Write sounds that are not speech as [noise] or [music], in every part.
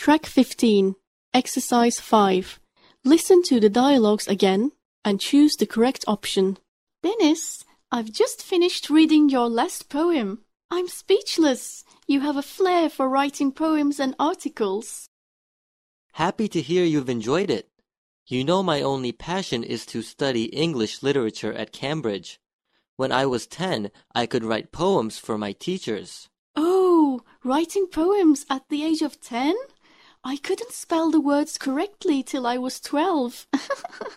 Track 15, Exercise 5. Listen to the dialogues again and choose the correct option. Dennis, I've just finished reading your last poem. I'm speechless. You have a flair for writing poems and articles. Happy to hear you've enjoyed it. You know my only passion is to study English literature at Cambridge. When I was 10, I could write poems for my teachers. Oh, writing poems at the age of 10? I couldn't spell the words correctly till I was 12.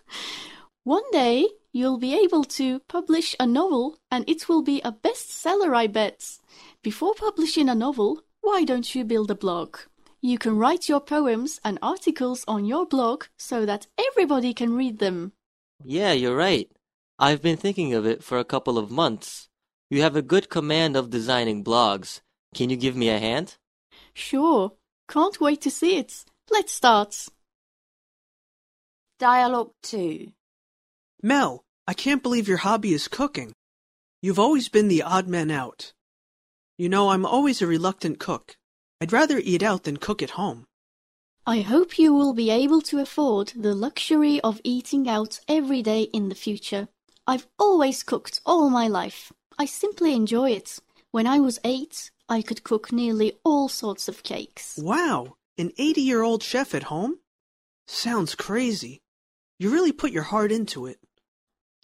[laughs] One day, you'll be able to publish a novel and it will be a bestseller, I bet. Before publishing a novel, why don't you build a blog? You can write your poems and articles on your blog so that everybody can read them. Yeah, you're right. I've been thinking of it for a couple of months. You have a good command of designing blogs. Can you give me a hand? Sure. Can't wait to see it. Let's start. Dialogue 2. Mel, I can't believe your hobby is cooking. You've always been the odd man out. You know, I'm always a reluctant cook. I'd rather eat out than cook at home. I hope you will be able to afford the luxury of eating out every day in the future. I've always cooked all my life. I simply enjoy it. When I was eight, I could cook nearly all sorts of cakes. Wow, an 80 year old chef at home? Sounds crazy. You really put your heart into it.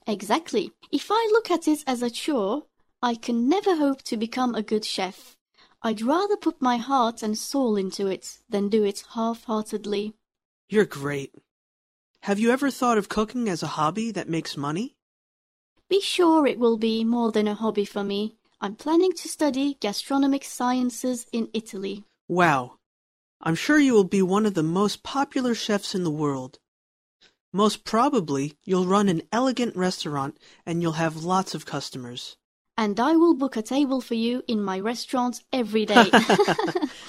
Exactly. If I look at it as a chore, I can never hope to become a good chef. I'd rather put my heart and soul into it than do it half heartedly. You're great. Have you ever thought of cooking as a hobby that makes money? Be sure it will be more than a hobby for me. I'm planning to study gastronomic sciences in Italy. Wow. I'm sure you will be one of the most popular chefs in the world. Most probably, you'll run an elegant restaurant and you'll have lots of customers. And I will book a table for you in my restaurant every day. [laughs] [laughs]